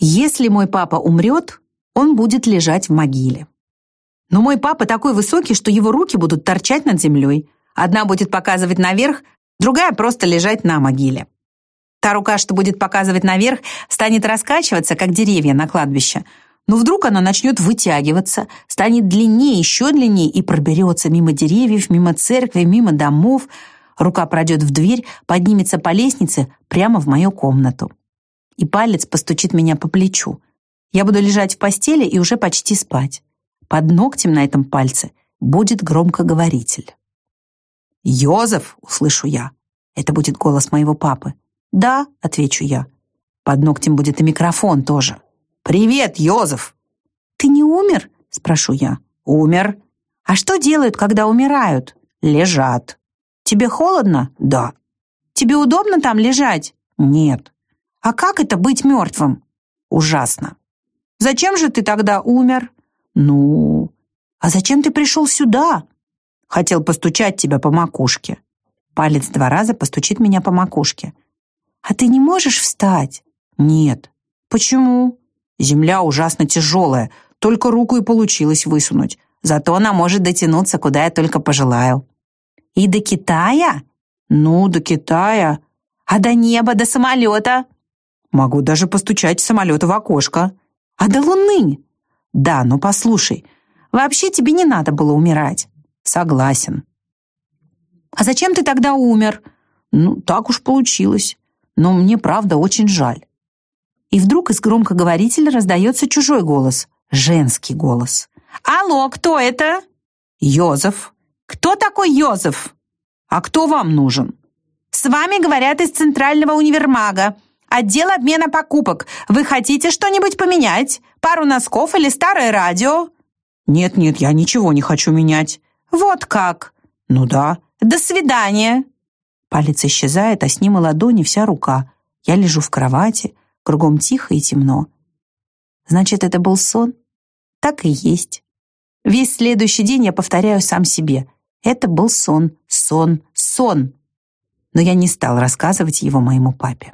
Если мой папа умрет, он будет лежать в могиле. Но мой папа такой высокий, что его руки будут торчать над землей. Одна будет показывать наверх, другая просто лежать на могиле. Та рука, что будет показывать наверх, станет раскачиваться, как деревья на кладбище. Но вдруг она начнет вытягиваться, станет длиннее, еще длиннее и проберется мимо деревьев, мимо церкви, мимо домов. Рука пройдет в дверь, поднимется по лестнице прямо в мою комнату. И палец постучит меня по плечу. Я буду лежать в постели и уже почти спать. Под ногтем на этом пальце будет громкоговоритель. «Йозеф!» — услышу я. Это будет голос моего папы. «Да», — отвечу я. Под ногтем будет и микрофон тоже. «Привет, Йозеф!» «Ты не умер?» — спрошу я. «Умер». «А что делают, когда умирают?» «Лежат». «Тебе холодно?» «Да». «Тебе удобно там лежать?» «Нет». «А как это быть мертвым?» «Ужасно». «Зачем же ты тогда умер?» «Ну...» «А зачем ты пришел сюда?» «Хотел постучать тебя по макушке». Палец два раза постучит меня по макушке. «А ты не можешь встать?» «Нет». «Почему?» «Земля ужасно тяжелая, только руку и получилось высунуть. Зато она может дотянуться, куда я только пожелаю». «И до Китая?» «Ну, до Китая». «А до неба, до самолета?» «Могу даже постучать самолету в окошко». «А до Луны?» «Да, но послушай, вообще тебе не надо было умирать». «Согласен». «А зачем ты тогда умер?» «Ну, так уж получилось но мне, правда, очень жаль». И вдруг из громкоговорителя раздается чужой голос, женский голос. «Алло, кто это?» «Йозеф». «Кто такой Йозеф?» «А кто вам нужен?» «С вами говорят из Центрального универмага. Отдел обмена покупок. Вы хотите что-нибудь поменять? Пару носков или старое радио?» «Нет-нет, я ничего не хочу менять». «Вот как?» «Ну да». «До свидания». Палец исчезает, а с ним и ладони, вся рука. Я лежу в кровати, кругом тихо и темно. Значит, это был сон? Так и есть. Весь следующий день я повторяю сам себе. Это был сон, сон, сон. Но я не стал рассказывать его моему папе.